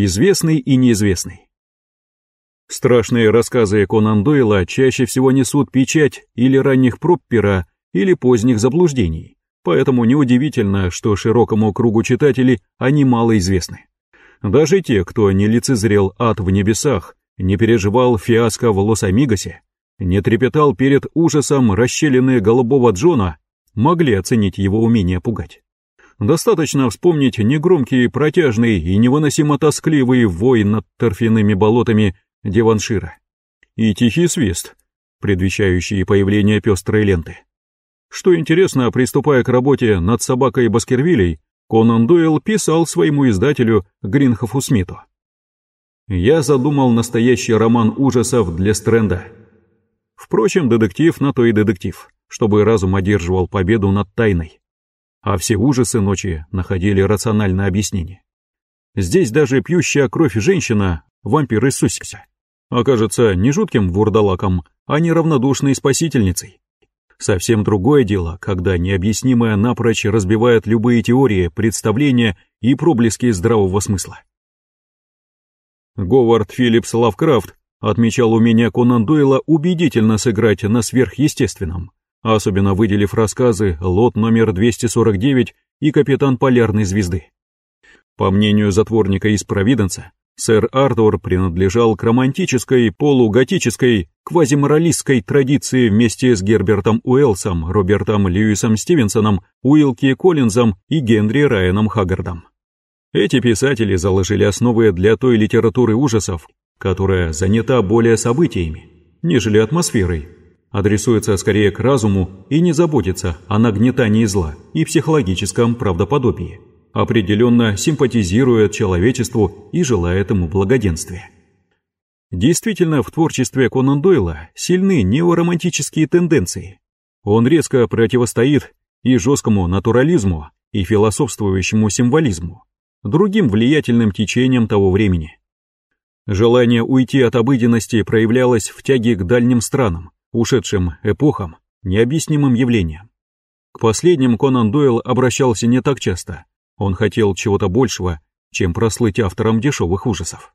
Известный и неизвестный. Страшные рассказы Конан Дойла чаще всего несут печать или ранних проб пера, или поздних заблуждений, поэтому неудивительно, что широкому кругу читателей они мало известны. Даже те, кто не лицезрел ад в небесах, не переживал фиаско в Лос-Амигосе, не трепетал перед ужасом расщелины голубого Джона, могли оценить его умение пугать. Достаточно вспомнить негромкий, протяжный и невыносимо тоскливый вой над торфяными болотами Деваншира и тихий свист, предвещающий появление пестрой ленты. Что интересно, приступая к работе над собакой Баскервилей, Конан Дойл писал своему издателю Гринхофу Смиту. «Я задумал настоящий роман ужасов для Стрэнда. Впрочем, детектив на то и детектив, чтобы разум одерживал победу над тайной. А все ужасы ночи находили рациональное объяснение. Здесь даже пьющая кровь женщина, вампир из Суссекса, окажется не жутким вурдалаком, а неравнодушной спасительницей. Совсем другое дело, когда необъяснимое напрочь разбивает любые теории, представления и проблески здравого смысла. Говард Филлипс Лавкрафт отмечал умение Конан Дойла убедительно сыграть на сверхъестественном, особенно выделив рассказы «Лот номер 249» и «Капитан полярной звезды». По мнению затворника из Провиденса, сэр Артур принадлежал к романтической, полуготической, квазиморалистской традиции вместе с Гербертом Уэллсом, Робертом Льюисом Стивенсоном, Уилки Коллинзом и Генри Райаном Хаггардом. Эти писатели заложили основы для той литературы ужасов, которая занята более событиями, нежели атмосферой, адресуется скорее к разуму и не заботится о нагнетании зла и психологическом правдоподобии определенно симпатизирует человечеству и желает ему благоденствия. Действительно, в творчестве Конан Дойла сильны неоромантические тенденции. Он резко противостоит и жесткому натурализму, и философствующему символизму, другим влиятельным течениям того времени. Желание уйти от обыденности проявлялось в тяге к дальним странам, ушедшим эпохам, необъяснимым явлениям. К последним Конан Дойл обращался не так часто, он хотел чего-то большего, чем прослыть автором дешевых ужасов.